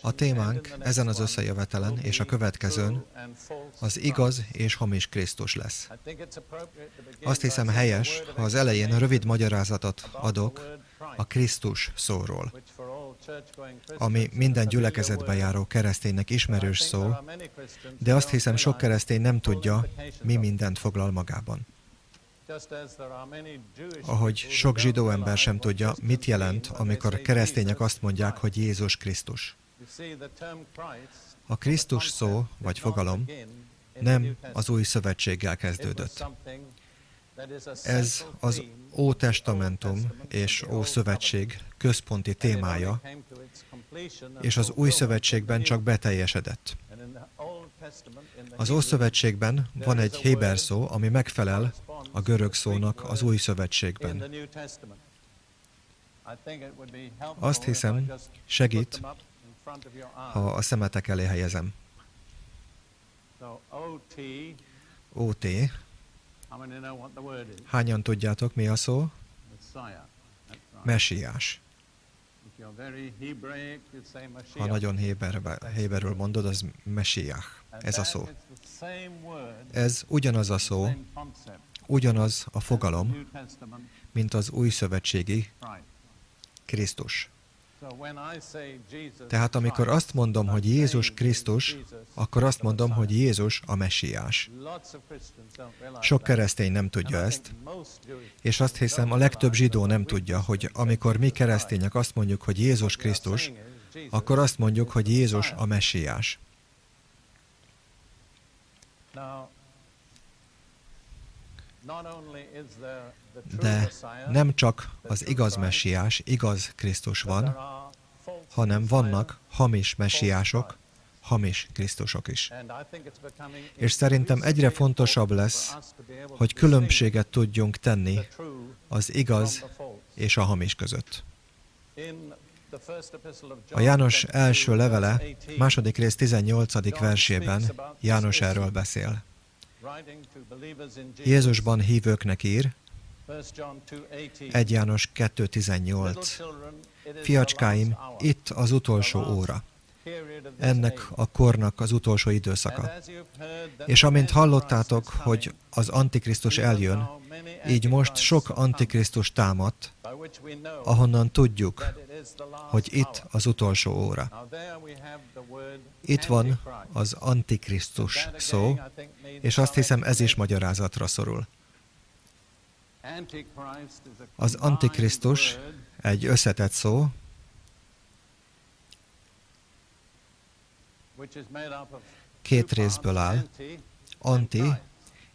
A témánk ezen az összejövetelen és a következőn az igaz és hamis Krisztus lesz. Azt hiszem helyes, ha az elején rövid magyarázatot adok a Krisztus szóról, ami minden gyülekezetbe járó kereszténynek ismerős szó, de azt hiszem sok keresztény nem tudja, mi mindent foglal magában. Ahogy sok zsidó ember sem tudja, mit jelent, amikor keresztények azt mondják, hogy Jézus Krisztus. A Krisztus szó, vagy fogalom nem az új szövetséggel kezdődött. Ez az Ótestamentum és Ószövetség központi témája, és az Új Szövetségben csak beteljesedett. Az Ószövetségben van egy héber szó, ami megfelel a görög szónak az Új Szövetségben. Azt hiszem, segít, ha a szemetek elé helyezem. OT. Hányan tudjátok, mi a szó? Messiás. Ha nagyon héberül mondod, az Messiah. Ez a szó. Ez ugyanaz a szó, ugyanaz a fogalom, mint az új szövetségi Krisztus. Tehát amikor azt mondom, hogy Jézus Krisztus, akkor azt mondom, hogy Jézus a messiás. Sok keresztény nem tudja ezt, és azt hiszem a legtöbb zsidó nem tudja, hogy amikor mi keresztények azt mondjuk, hogy Jézus Krisztus, akkor azt mondjuk, hogy Jézus a messiás. De nem csak az igaz messiás, igaz Krisztus van, hanem vannak hamis messiások, hamis Krisztusok is. És szerintem egyre fontosabb lesz, hogy különbséget tudjunk tenni az igaz és a hamis között. A János első levele, második rész 18. versében János erről beszél. Jézusban hívőknek ír, 1 János 2.18. Fiacskáim, itt az utolsó óra. Ennek a kornak az utolsó időszaka. És amint hallottátok, hogy az Antikrisztus eljön, így most sok Antikrisztus támadt, ahonnan tudjuk, hogy itt az utolsó óra. Itt van az Antikrisztus szó, és azt hiszem ez is magyarázatra szorul. Az Antikrisztus egy összetett szó, két részből áll, anti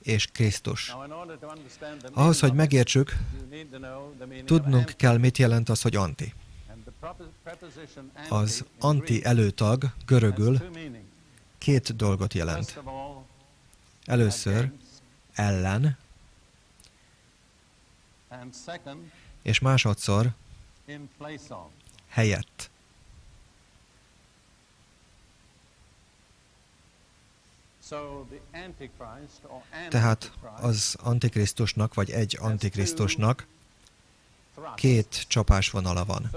és Krisztus. Ahhoz, hogy megértsük, tudnunk kell, mit jelent az, hogy anti. Az anti előtag görögül két dolgot jelent. Először ellen, és másodszor helyett. Tehát az Antikrisztusnak, vagy egy Antikrisztusnak két csapásvonala van.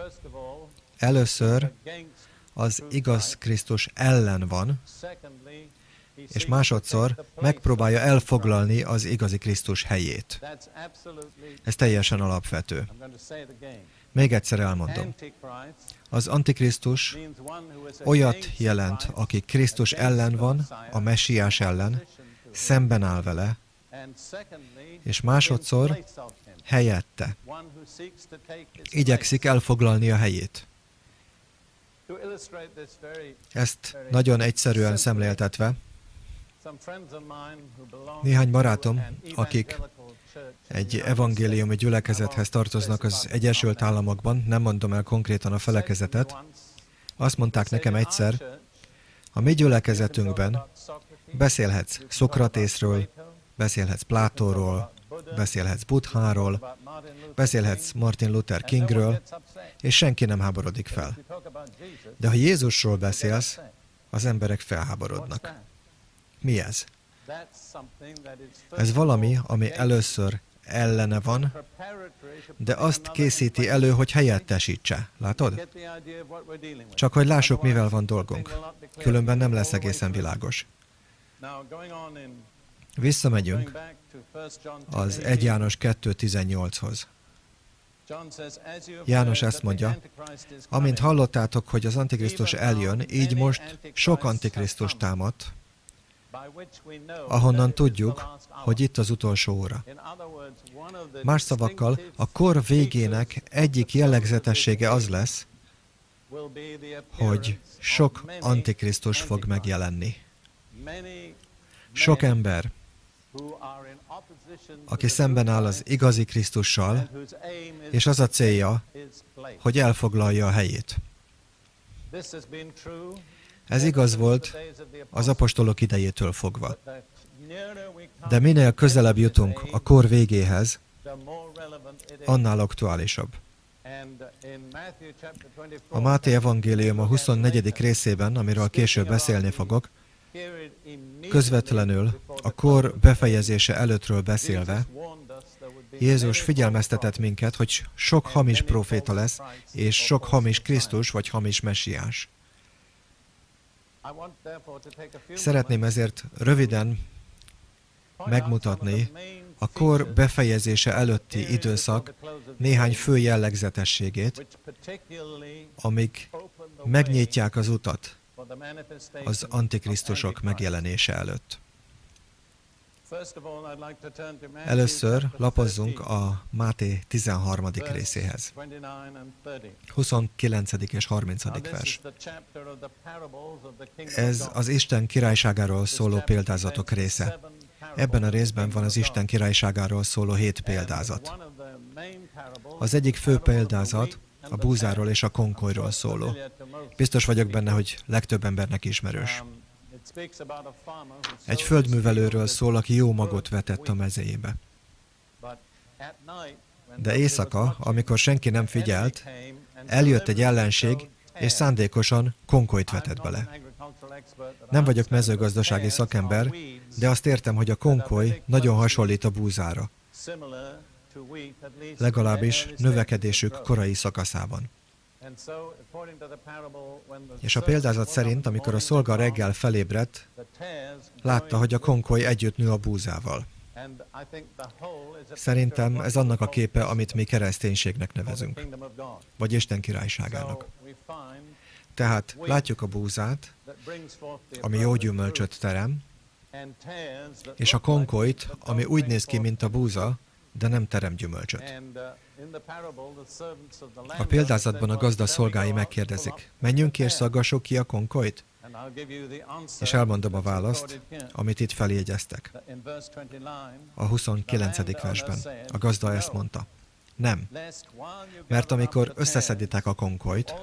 Először az igaz Krisztus ellen van, és másodszor megpróbálja elfoglalni az igazi Krisztus helyét. Ez teljesen alapvető. Még egyszer elmondom. Az Antikrisztus olyat jelent, aki Krisztus ellen van, a messiás ellen, szemben áll vele, és másodszor helyette. Igyekszik elfoglalni a helyét. Ezt nagyon egyszerűen szemléltetve, néhány barátom, akik egy evangéliumi gyülekezethez tartoznak az Egyesült Államokban, nem mondom el konkrétan a felekezetet, azt mondták nekem egyszer, a mi gyülekezetünkben beszélhetsz Szokratészről, beszélhetsz Plátóról, beszélhetsz Budháról, beszélhetsz Martin Luther Kingről, és senki nem háborodik fel. De ha Jézusról beszélsz, az emberek felháborodnak. Mi ez? Ez valami, ami először ellene van, de azt készíti elő, hogy helyettesítse. Látod? Csak hogy lássuk, mivel van dolgunk. Különben nem lesz egészen világos. Visszamegyünk az 1 János 2.18-hoz. János ezt mondja, amint hallottátok, hogy az Antikrisztus eljön, így most sok Antikrisztus támadt, ahonnan tudjuk, hogy itt az utolsó óra. Más szavakkal, a kor végének egyik jellegzetessége az lesz, hogy sok Antikrisztus fog megjelenni. Sok ember, aki szemben áll az igazi Krisztussal, és az a célja, hogy elfoglalja a helyét. Ez igaz volt az apostolok idejétől fogva. De minél közelebb jutunk a kor végéhez, annál aktuálisabb. A Máté evangélium a 24. részében, amiről később beszélni fogok, közvetlenül a kor befejezése előttről beszélve, Jézus figyelmeztetett minket, hogy sok hamis proféta lesz, és sok hamis Krisztus vagy hamis messiás. Szeretném ezért röviden megmutatni a kor befejezése előtti időszak néhány fő jellegzetességét, amik megnyitják az utat az antikrisztusok megjelenése előtt. Először lapozzunk a Máté 13. részéhez. 29. és 30. vers. Ez az Isten királyságáról szóló példázatok része. Ebben a részben van az Isten királyságáról szóló hét példázat. Az egyik fő példázat a búzáról és a konkolyról szóló. Biztos vagyok benne, hogy legtöbb embernek ismerős. Egy földművelőről szól, aki jó magot vetett a mezejébe. De éjszaka, amikor senki nem figyelt, eljött egy ellenség, és szándékosan konkolyt vetett bele. Nem vagyok mezőgazdasági szakember, de azt értem, hogy a konkoly nagyon hasonlít a búzára. Legalábbis növekedésük korai szakaszában. És a példázat szerint, amikor a szolga reggel felébredt, látta, hogy a konkoly együtt nő a búzával. Szerintem ez annak a képe, amit mi kereszténységnek nevezünk, vagy Isten királyságának. Tehát látjuk a búzát, ami jó gyümölcsöt terem, és a konkolyt, ami úgy néz ki, mint a búza, de nem terem gyümölcsöt. A példázatban a gazda szolgái megkérdezik, menjünk ki és szaggassuk ki a konkolyt? És elmondom a választ, amit itt feljegyeztek. A 29. versben. A gazda ezt mondta. Nem. Mert amikor összeszeditek a konkolyt,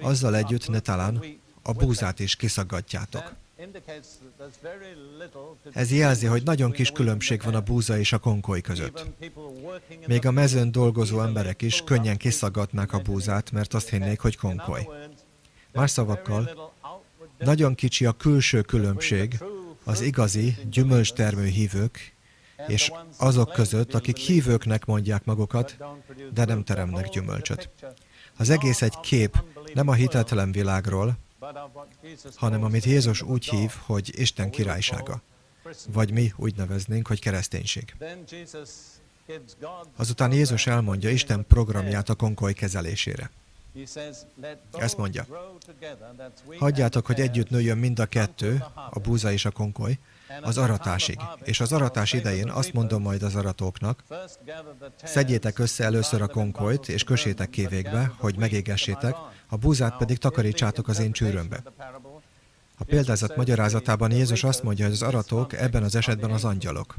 azzal együtt ne talán a búzát is kiszaggatjátok. Ez jelzi, hogy nagyon kis különbség van a búza és a konkoly között. Még a mezőn dolgozó emberek is könnyen kiszaggatnák a búzát, mert azt hinnék, hogy konkoly. Más szavakkal, nagyon kicsi a külső különbség az igazi gyümölcstermő hívők és azok között, akik hívőknek mondják magukat, de nem teremnek gyümölcsöt. Az egész egy kép nem a hitetlen világról, hanem amit Jézus úgy hív, hogy Isten királysága. Vagy mi úgy neveznénk, hogy kereszténység. Azután Jézus elmondja Isten programját a konkoly kezelésére. Ezt mondja. Hagyjátok, hogy együtt nőjön mind a kettő, a búza és a konkoly, az aratásig. És az aratás idején azt mondom majd az aratóknak, szedjétek össze először a konkolyt, és kösétek kévékbe, hogy megégessétek, a búzát pedig takarítsátok az én csűrömbe. A példázat magyarázatában Jézus azt mondja, hogy az aratók ebben az esetben az angyalok.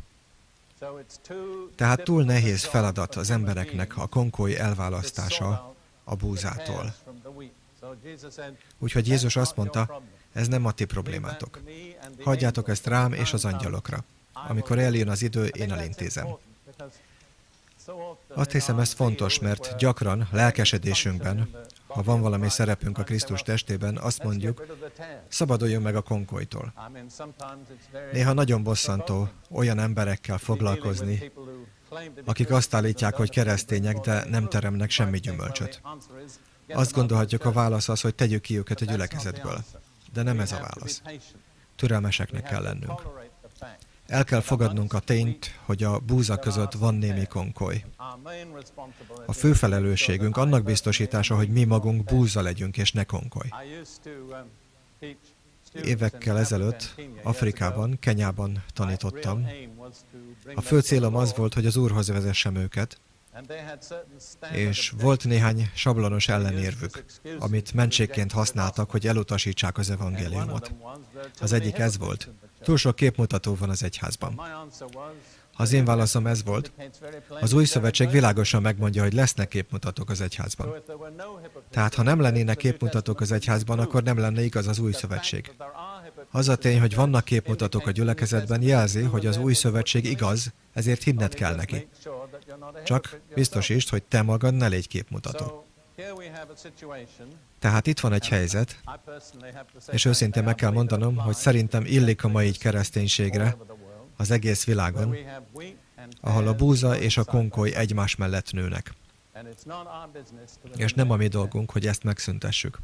Tehát túl nehéz feladat az embereknek a konkoly elválasztása a búzától. Úgyhogy Jézus azt mondta, ez nem a ti problémátok. Hagyjátok ezt rám és az angyalokra. Amikor eljön az idő, én elintézem. Azt hiszem, ez fontos, mert gyakran lelkesedésünkben, ha van valami szerepünk a Krisztus testében, azt mondjuk, szabaduljon meg a konkolytól. Néha nagyon bosszantó olyan emberekkel foglalkozni, akik azt állítják, hogy keresztények, de nem teremnek semmi gyümölcsöt. Azt gondolhatjuk, a válasz az, hogy tegyük ki őket a gyülekezetből. De nem ez a válasz. Türelmeseknek kell lennünk. El kell fogadnunk a tényt, hogy a búza között van némi konkoly. A fő felelősségünk annak biztosítása, hogy mi magunk búza legyünk, és ne konkoly. Évekkel ezelőtt Afrikában, Kenyában tanítottam. A fő célom az volt, hogy az Úrhoz vezessem őket, és volt néhány sablonos ellenérvük, amit mentségként használtak, hogy elutasítsák az evangéliumot. Az egyik ez volt. Túl sok képmutató van az egyházban. Az én válaszom ez volt. Az új szövetség világosan megmondja, hogy lesznek képmutatók az egyházban. Tehát, ha nem lennének képmutatók az egyházban, akkor nem lenne igaz az új szövetség. Az a tény, hogy vannak képmutatók a gyülekezetben, jelzi, hogy az új szövetség igaz, ezért hinned kell neki. Csak biztosítsd, hogy te magad ne légy képmutató. Tehát itt van egy helyzet, és őszintén meg kell mondanom, hogy szerintem illik a mai kereszténységre az egész világon, ahol a búza és a konkoly egymás mellett nőnek. És nem a mi dolgunk, hogy ezt megszüntessük.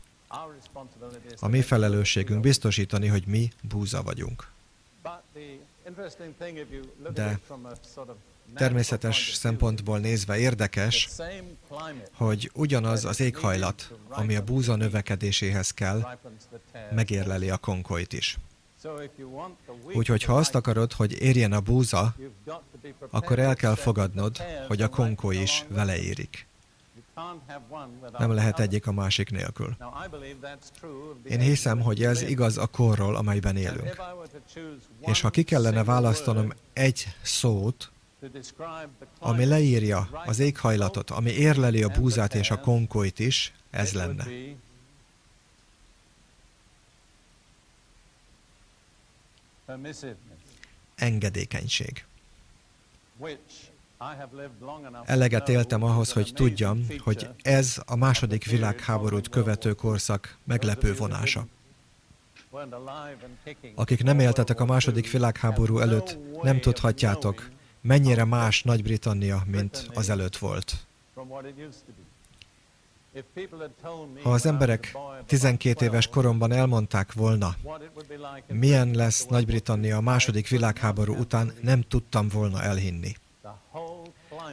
A mi felelősségünk biztosítani, hogy mi búza vagyunk. De természetes szempontból nézve érdekes, hogy ugyanaz az éghajlat, ami a búza növekedéséhez kell, megérleli a konkolyt is. Úgyhogy ha azt akarod, hogy érjen a búza, akkor el kell fogadnod, hogy a konkoly is vele érik. Nem lehet egyik a másik nélkül. Én hiszem, hogy ez igaz a korról, amelyben élünk. És ha ki kellene választanom egy szót, ami leírja az éghajlatot, ami érleli a búzát és a konkolyt is, ez lenne. Engedékenység. Eleget éltem ahhoz, hogy tudjam, hogy ez a második világháborút követő korszak meglepő vonása. Akik nem éltetek a második világháború előtt, nem tudhatjátok, mennyire más Nagy-Britannia, mint az előtt volt. Ha az emberek 12 éves koromban elmondták volna, milyen lesz Nagy-Britannia a második világháború után, nem tudtam volna elhinni.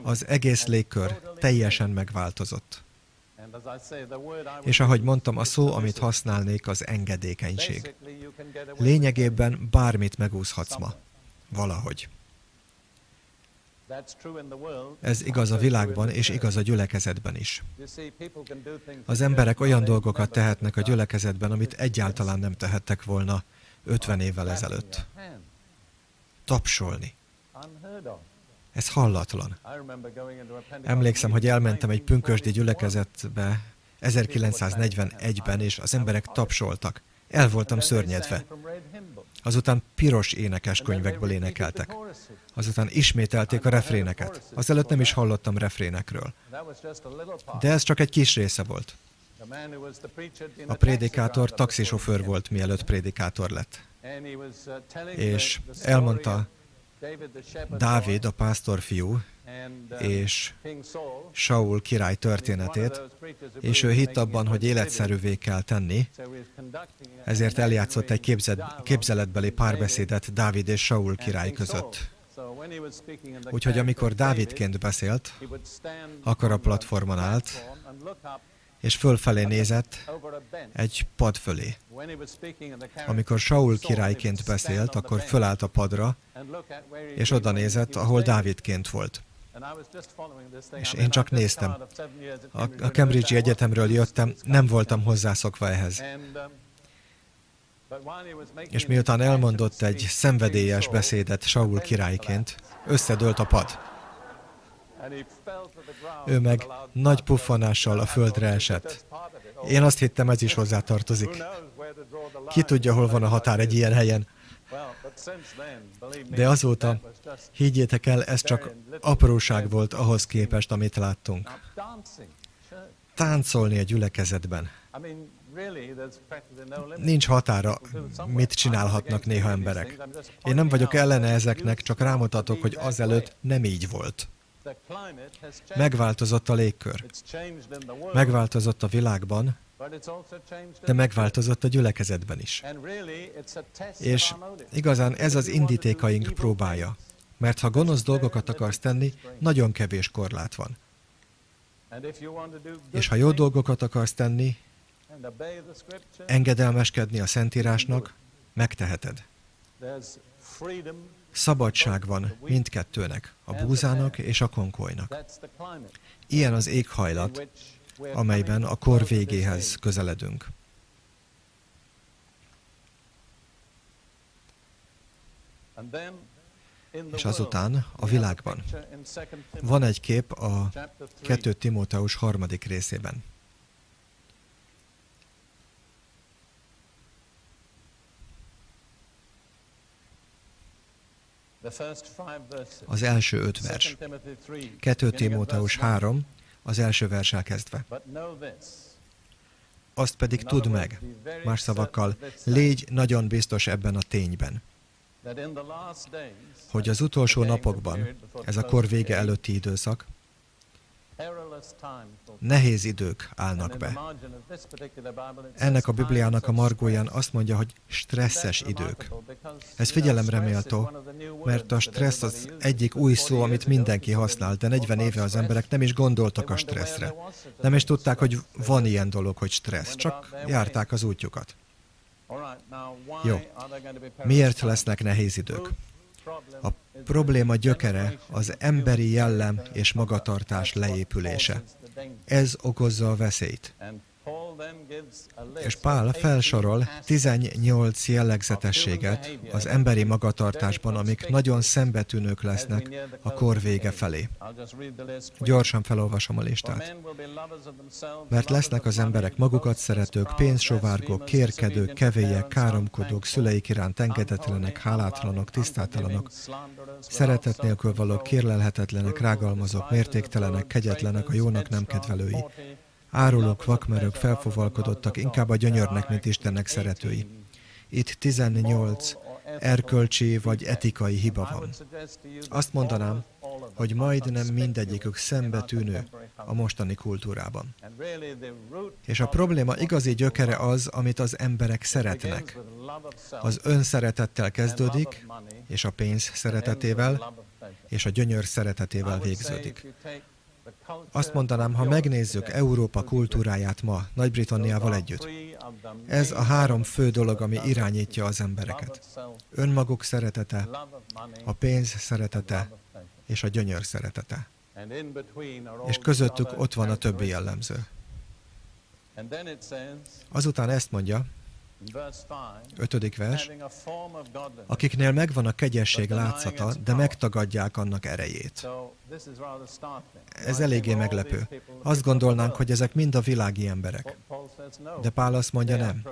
Az egész légkör teljesen megváltozott. És ahogy mondtam, a szó, amit használnék, az engedékenység. Lényegében bármit megúszhatsz ma. Valahogy. Ez igaz a világban, és igaz a gyülekezetben is. Az emberek olyan dolgokat tehetnek a gyülekezetben, amit egyáltalán nem tehettek volna 50 évvel ezelőtt. Tapsolni. Ez hallatlan. Emlékszem, hogy elmentem egy pünkösdi gyülekezetbe 1941-ben, és az emberek tapsoltak. El voltam szörnyedve. Azután piros énekes könyvekből énekeltek. Azután ismételték a refréneket. Azelőtt nem is hallottam refrénekről. De ez csak egy kis része volt. A prédikátor taxisofőr volt, mielőtt prédikátor lett. És elmondta Dávid, a pásztorfiú, és Saul király történetét, és ő hitt abban, hogy életszerűvé kell tenni, ezért eljátszott egy képzet, képzeletbeli párbeszédet Dávid és Saul király között. Úgyhogy amikor Dávidként beszélt, akkor a platformon állt, és fölfelé nézett egy pad fölé. Amikor Saul királyként beszélt, akkor fölállt a padra, és oda nézett, ahol Dávidként volt. És én csak néztem. A, a Cambridge Egyetemről jöttem, nem voltam hozzászokva ehhez. És miután elmondott egy szenvedélyes beszédet Saul királyként, összedőlt a pad. Ő meg nagy puffanással a földre esett. Én azt hittem, ez is hozzátartozik. Ki tudja, hol van a határ egy ilyen helyen. De azóta, higgyétek el, ez csak apróság volt ahhoz képest, amit láttunk. Táncolni a gyülekezetben. Nincs határa, mit csinálhatnak néha emberek. Én nem vagyok ellene ezeknek, csak rámutatok, hogy azelőtt nem így volt. Megváltozott a légkör. Megváltozott a világban, de megváltozott a gyülekezetben is. És igazán ez az indítékaink próbája. Mert ha gonosz dolgokat akarsz tenni, nagyon kevés korlát van. És ha jó dolgokat akarsz tenni, engedelmeskedni a Szentírásnak, megteheted. Szabadság van mindkettőnek, a búzának és a konkolynak. Ilyen az éghajlat, amelyben a kor végéhez közeledünk. És azután a világban. Van egy kép a 2 Timóteus harmadik részében. Az első öt vers. 2 Timóteus 3, az első versel kezdve. Azt pedig tudd meg, más szavakkal, légy nagyon biztos ebben a tényben, hogy az utolsó napokban, ez a kor vége előtti időszak, Nehéz idők állnak be. Ennek a Bibliának a margóján azt mondja, hogy stresszes idők. Ez figyelemre méltó, mert a stressz az egyik új szó, amit mindenki használ, de 40 éve az emberek nem is gondoltak a stresszre. Nem is tudták, hogy van ilyen dolog, hogy stressz, csak járták az útjukat. Jó. Miért lesznek nehéz idők? A probléma gyökere az emberi jellem és magatartás leépülése. Ez okozza a veszélyt. És Pál felsorol 18 jellegzetességet az emberi magatartásban, amik nagyon szembetűnők lesznek a kor vége felé. Gyorsan felolvasom a listát. Mert lesznek az emberek magukat szeretők, pénzsovárgók, kérkedők, kevélyek, káromkodók, szüleik iránt engedetlenek, hálátlanok, tisztátalanok, szeretet nélkül valók, kérlelhetetlenek, rágalmazók, mértéktelenek, kegyetlenek, a jónak nem kedvelői, Árulók, vakmerők, felfovalkodottak, inkább a gyönyörnek, mint Istennek szeretői. Itt 18 erkölcsi vagy etikai hiba van. Azt mondanám, hogy majdnem mindegyikük szembetűnő a mostani kultúrában. És a probléma igazi gyökere az, amit az emberek szeretnek. Az önszeretettel kezdődik, és a pénz szeretetével, és a gyönyör szeretetével végződik. Azt mondanám, ha megnézzük Európa kultúráját ma, Nagy-Britanniával együtt, ez a három fő dolog, ami irányítja az embereket. Önmaguk szeretete, a pénz szeretete és a gyönyör szeretete. És közöttük ott van a többi jellemző. Azután ezt mondja, Ötödik vers. Akiknél megvan a kegyesség látszata, de megtagadják annak erejét. Ez eléggé meglepő. Azt gondolnánk, hogy ezek mind a világi emberek. De Pál azt mondja, nem.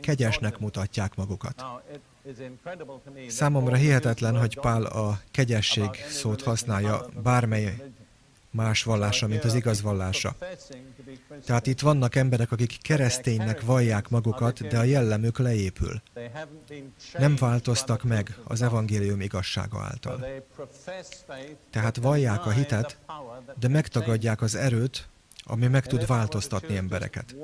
Kegyesnek mutatják magukat. Számomra hihetetlen, hogy Pál a kegyesség szót használja bármely más vallása, mint az igaz vallása. Tehát itt vannak emberek, akik kereszténynek vallják magukat, de a jellemük leépül. Nem változtak meg az evangélium igazsága által. Tehát vallják a hitet, de megtagadják az erőt, ami meg tud változtatni embereket.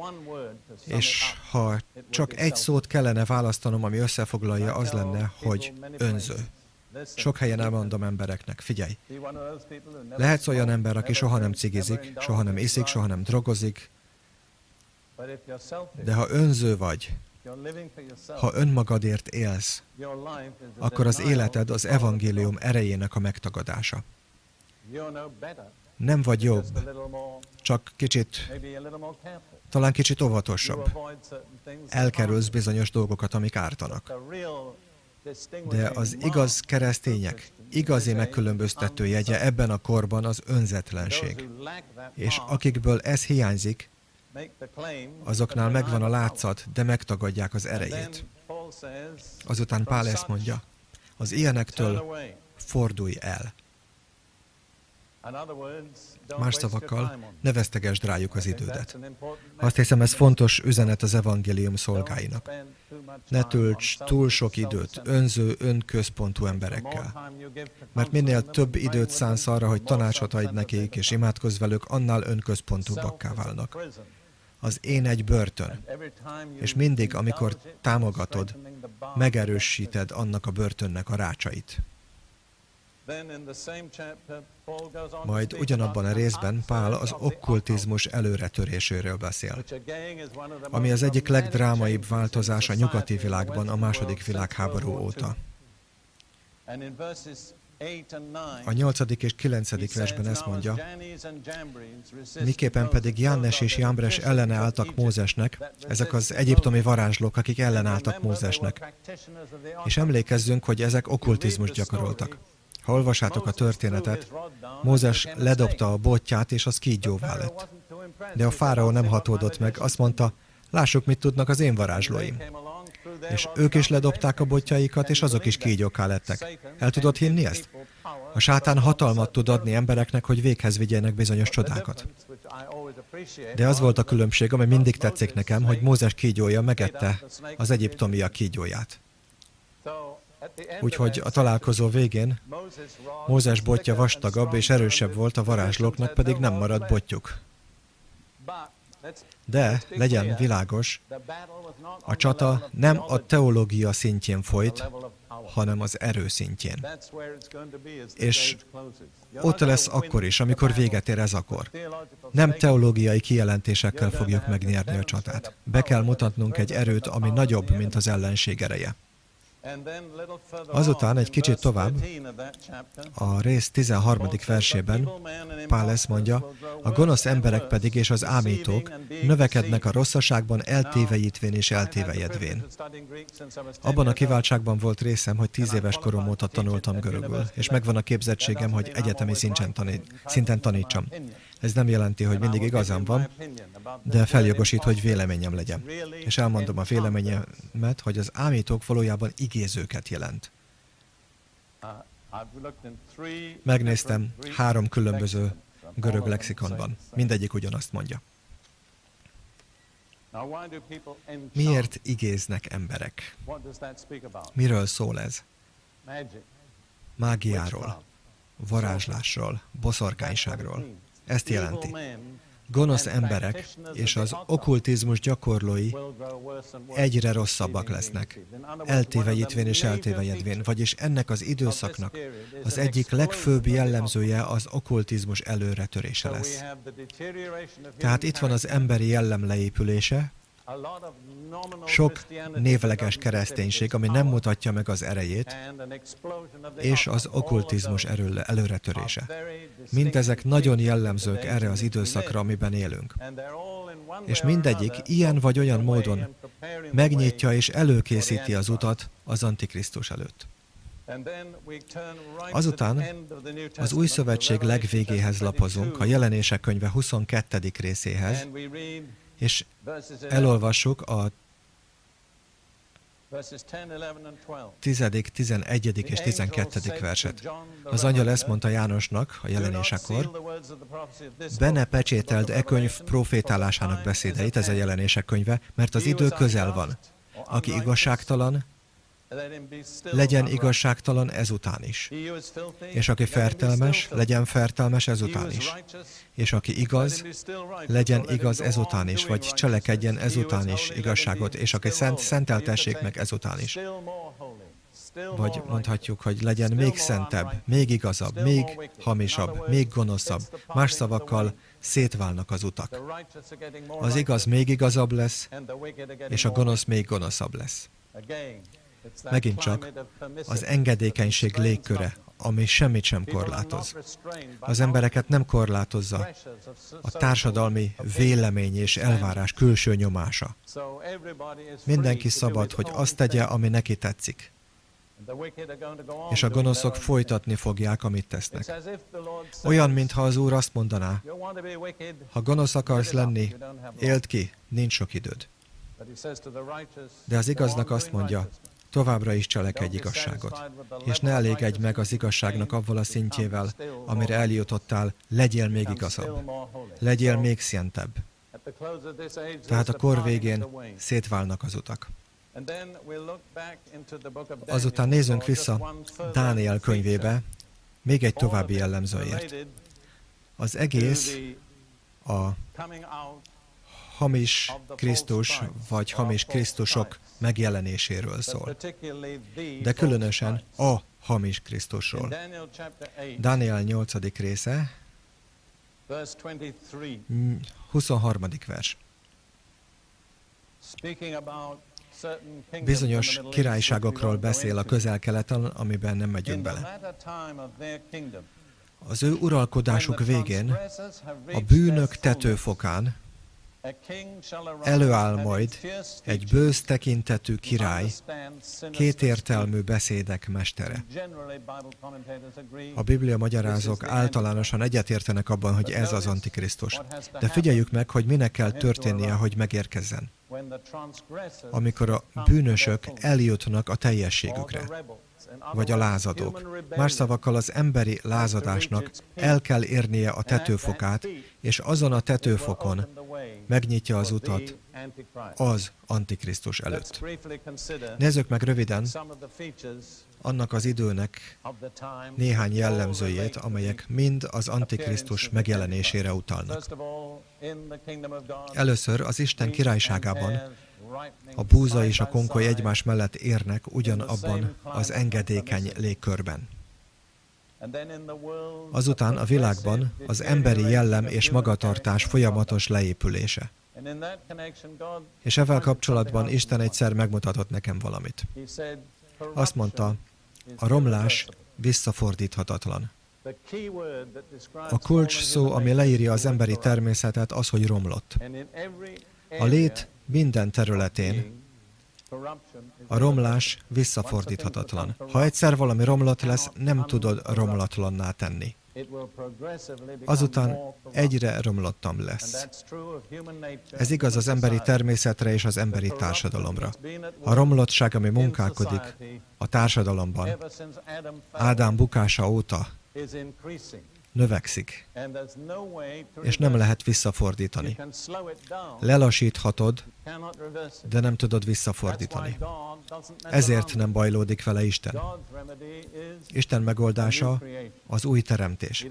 És ha csak egy szót kellene választanom, ami összefoglalja, az lenne, hogy önző. Sok helyen elmondom embereknek, figyelj, lehetsz olyan ember, aki soha nem cigizik, soha nem iszik, soha nem drogozik, de ha önző vagy, ha önmagadért élsz, akkor az életed az evangélium erejének a megtagadása. Nem vagy jobb, csak kicsit, talán kicsit óvatosabb. Elkerülsz bizonyos dolgokat, amik ártanak. De az igaz keresztények igazi megkülönböztető jegye ebben a korban az önzetlenség. És akikből ez hiányzik, azoknál megvan a látszat, de megtagadják az erejét. Azután Pál ezt mondja, az ilyenektől fordulj el. Más szavakkal, ne vesztegesd rájuk az idődet. Azt hiszem, ez fontos üzenet az evangélium szolgáinak. Ne tölts túl sok időt önző, önközpontú emberekkel. Mert minél több időt szánsz arra, hogy tanácsot adj nekik és imádkozz velük, annál önközpontúbbakká válnak. Az én egy börtön. És mindig, amikor támogatod, megerősíted annak a börtönnek a rácsait. Majd ugyanabban a részben Pál az okkultizmus előretöréséről beszél, ami az egyik legdrámaibb változás a nyugati világban a második világháború óta. A nyolcadik és kilencedik versben ezt mondja, miképpen pedig Jannes és Jambres ellene álltak Mózesnek, ezek az egyiptomi varázslók, akik ellenálltak Mózesnek. És emlékezzünk, hogy ezek okkultizmus gyakoroltak. Ha olvasátok a történetet, Mózes ledobta a botját, és az kígyóvá lett. De a fáraó nem hatódott meg, azt mondta, lássuk, mit tudnak az én varázslóim. És ők is ledobták a botjaikat, és azok is kígyóká lettek. El tudod hinni ezt? A sátán hatalmat tud adni embereknek, hogy véghez vigyenek bizonyos csodákat. De az volt a különbség, ami mindig tetszik nekem, hogy Mózes kígyója megette az egyiptomiak kígyóját. Úgyhogy a találkozó végén Mózes botja vastagabb és erősebb volt, a varázslóknak pedig nem maradt botjuk. De legyen világos, a csata nem a teológia szintjén folyt, hanem az erő szintjén. És ott lesz akkor is, amikor véget ér ez akkor. Nem teológiai kijelentésekkel fogjuk megnyerni a csatát. Be kell mutatnunk egy erőt, ami nagyobb, mint az ellenség ereje. Azután egy kicsit tovább, a rész 13. versében Pál ezt mondja, a gonosz emberek pedig és az ámítók növekednek a rosszaságban eltévejítvén és eltévejedvén. Abban a kiváltságban volt részem, hogy tíz éves korom óta tanultam görögül, és megvan a képzettségem, hogy egyetemi szinten, tanít, szinten tanítsam. Ez nem jelenti, hogy mindig igazam van, de feljogosít, hogy véleményem legyen. És elmondom a véleményemet, hogy az ámítók valójában igézőket jelent. Megnéztem három különböző görög lexikonban. Mindegyik ugyanazt mondja. Miért igéznek emberek? Miről szól ez? Mágiáról, varázslásról, boszorkányságról. Ezt jelenti. Gonosz emberek és az okkultizmus gyakorlói egyre rosszabbak lesznek, eltévejítvén és eltévejedvén, vagyis ennek az időszaknak az egyik legfőbb jellemzője az okkultizmus előretörése lesz. Tehát itt van az emberi jellem leépülése, sok névleges kereszténység, ami nem mutatja meg az erejét, és az okkultizmus erő, előretörése. Mindezek nagyon jellemzők erre az időszakra, amiben élünk. És mindegyik ilyen vagy olyan módon megnyitja és előkészíti az utat az Antikrisztus előtt. Azután az új szövetség legvégéhez lapozunk, a jelenések könyve 22. részéhez, és elolvassuk a 10., 11. és 12. verset. Az angyal ezt mondta Jánosnak a jelenésekor, benne pecsételd e könyv profétálásának beszédeit, ez a jelenések könyve, mert az idő közel van. Aki igazságtalan, legyen igazságtalan ezután is. És aki fertelmes, legyen fertelmes ezután is. És aki igaz, legyen igaz ezután is, vagy cselekedjen ezután is igazságot, és aki szent, szenteltessék meg ezután is. Vagy mondhatjuk, hogy legyen még szentebb, még igazabb, még hamisabb, még gonoszabb. Más szavakkal szétválnak az utak. Az igaz még igazabb lesz, és a gonosz még gonoszabb lesz. Megint csak az engedékenység légköre, ami semmit sem korlátoz. Az embereket nem korlátozza a társadalmi vélemény és elvárás külső nyomása. Mindenki szabad, hogy azt tegye, ami neki tetszik. És a gonoszok folytatni fogják, amit tesznek. Olyan, mintha az Úr azt mondaná, ha gonosz akarsz lenni, éld ki, nincs sok időd. De az igaznak azt mondja, továbbra is cselekedj igazságot. És ne elégedj meg az igazságnak avval a szintjével, amire eljutottál, legyél még igazabb. Legyél még szentebb. Tehát a kor végén szétválnak az utak. Azután nézzünk vissza Dániel könyvébe, még egy további jellemzőért. Az egész a hamis Krisztus vagy hamis Krisztusok megjelenéséről szól. De különösen a hamis Krisztusról. Dániel 8. része, 23. vers. Bizonyos királyságokról beszél a közel-keleten, amiben nem megyünk bele. Az ő uralkodásuk végén, a bűnök tetőfokán, Előáll majd egy bősz tekintetű király, kétértelmű beszédek mestere. A Biblia magyarázók általánosan egyetértenek abban, hogy ez az Antikrisztus. De figyeljük meg, hogy minek kell történnie, hogy megérkezzen. Amikor a bűnösök eljutnak a teljességükre vagy a lázadók. Más szavakkal az emberi lázadásnak el kell érnie a tetőfokát, és azon a tetőfokon megnyitja az utat az Antikrisztus előtt. Nézzük meg röviden annak az időnek néhány jellemzőjét, amelyek mind az Antikrisztus megjelenésére utalnak. Először az Isten királyságában a búza és a konkoly egymás mellett érnek ugyanabban az engedékeny légkörben. Azután a világban az emberi jellem és magatartás folyamatos leépülése. És ezzel kapcsolatban Isten egyszer megmutatott nekem valamit. Azt mondta, a romlás visszafordíthatatlan. A kulcs szó, ami leírja az emberi természetet, az, hogy romlott. A lét minden területén a romlás visszafordíthatatlan. Ha egyszer valami romlott lesz, nem tudod romlatlanná tenni. Azután egyre romlottam lesz. Ez igaz az emberi természetre és az emberi társadalomra. A romlottság, ami munkálkodik a társadalomban, Ádám bukása óta növekszik, és nem lehet visszafordítani. Lelassíthatod, de nem tudod visszafordítani. Ezért nem bajlódik vele Isten. Isten megoldása az új teremtés.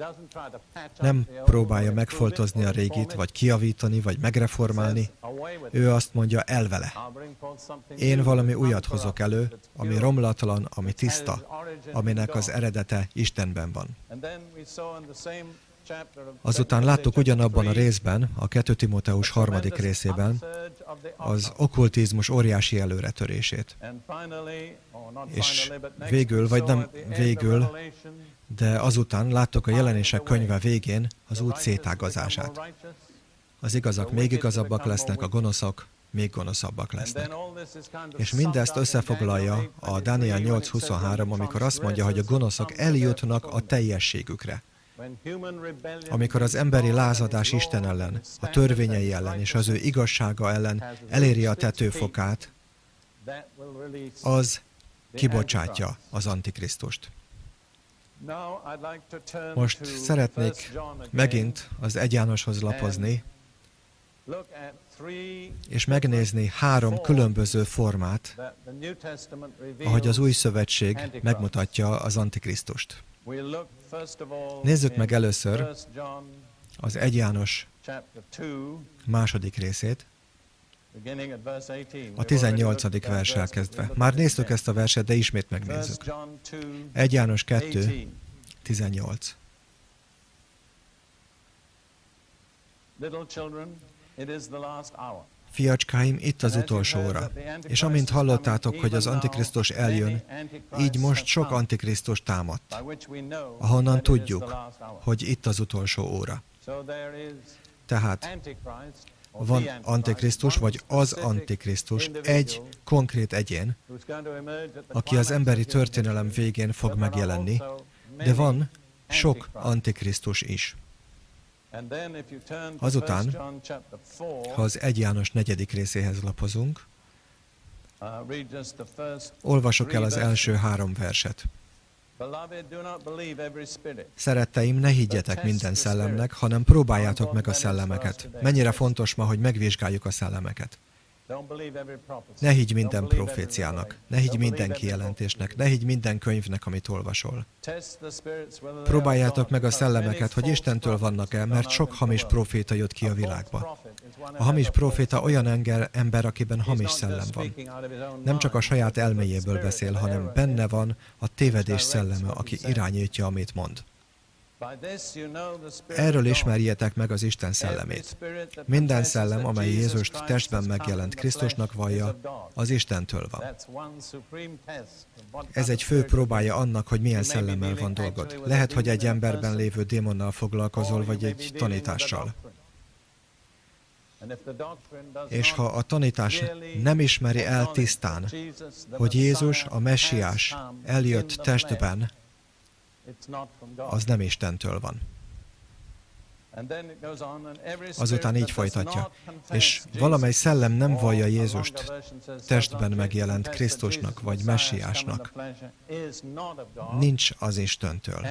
Nem próbálja megfoltozni a régit, vagy kiavítani, vagy megreformálni. Ő azt mondja, elvele. Én valami újat hozok elő, ami romlatlan, ami tiszta, aminek az eredete Istenben van. Azután láttuk ugyanabban a részben, a 2 Timóteus harmadik részében, az okkultizmus óriási előretörését. És végül, vagy nem végül, de azután láttuk a jelenések könyve végén az út szétágazását. Az igazak még igazabbak lesznek, a gonoszak még gonoszabbak lesznek. És mindezt összefoglalja a Daniel 8.23, amikor azt mondja, hogy a gonoszak eljutnak a teljességükre. Amikor az emberi lázadás Isten ellen, a törvényei ellen és az ő igazsága ellen eléri a tetőfokát, az kibocsátja az Antikrisztust. Most szeretnék megint az egy Jánoshoz lapozni, és megnézni három különböző formát, ahogy az új szövetség megmutatja az Antikrisztust. Nézzük meg először az 1 János második részét, a 18. verssel kezdve. Már néztük ezt a verset, de ismét megnézzük. 1 János 2, 18. Fiacskáim, itt az utolsó óra. És amint hallottátok, hogy az Antikrisztus eljön, így most sok Antikrisztus támadt, ahonnan tudjuk, hogy itt az utolsó óra. Tehát van Antikrisztus, vagy az Antikrisztus, egy konkrét egyén, aki az emberi történelem végén fog megjelenni, de van sok Antikrisztus is. Azután, ha az 1 János negyedik részéhez lapozunk, uh, olvasok el az első három verset. Szeretteim, ne higgyetek minden szellemnek, hanem próbáljátok meg a szellemeket. Mennyire fontos ma, hogy megvizsgáljuk a szellemeket. Ne higgy minden proféciának, ne higgy minden kijelentésnek, ne higgy minden könyvnek, amit olvasol. Próbáljátok meg a szellemeket, hogy Istentől vannak-e, mert sok hamis proféta jött ki a világba. A hamis proféta olyan enger, ember, akiben hamis szellem van. Nem csak a saját elméjéből beszél, hanem benne van a tévedés szelleme, aki irányítja, amit mond. Erről ismerjétek meg az Isten szellemét. Minden szellem, amely Jézust testben megjelent Krisztusnak vallja, az Istentől van. Ez egy fő próbája annak, hogy milyen szellemmel van dolgod. Lehet, hogy egy emberben lévő démonnal foglalkozol, vagy egy tanítással. És ha a tanítás nem ismeri el tisztán, hogy Jézus, a messiás, eljött testben, az nem Istentől van. Azután így folytatja. És valamely szellem nem vallja Jézust testben megjelent Krisztusnak vagy Messiásnak. Nincs az Istentől.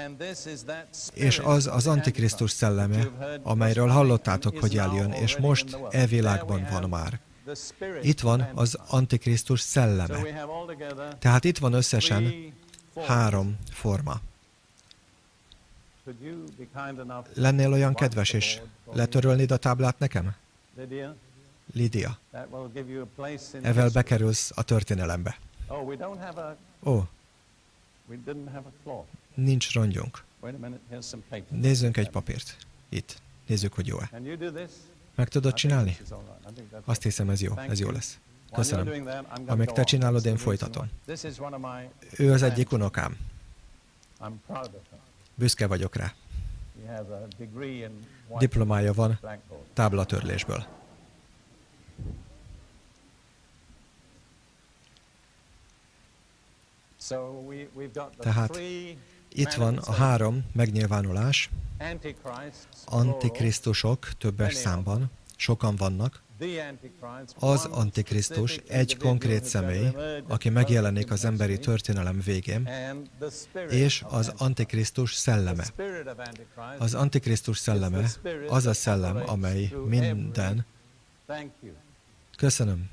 És az az Antikrisztus szelleme, amelyről hallottátok, hogy eljön, és most e világban van már. Itt van az Antikrisztus szelleme. Tehát itt van összesen három forma. Lennél olyan kedves, és letörölnéd a táblát nekem? Lidia. Evel bekerülsz a történelembe. Ó, oh, nincs rongyunk. Nézzünk egy papírt. Itt. Nézzük, hogy jó-e. Meg tudod csinálni? Azt hiszem, ez jó. Ez jó lesz. Köszönöm. Amíg te csinálod, én folytatom. Ő az egyik unokám. Büszke vagyok rá. Diplomája van táblatörlésből. Tehát itt van a három megnyilvánulás, antikrisztusok többes számban, sokan vannak, az Antikrisztus egy konkrét személy, aki megjelenik az emberi történelem végén, és az Antikrisztus szelleme. Az Antikrisztus szelleme az a szellem, amely minden, köszönöm,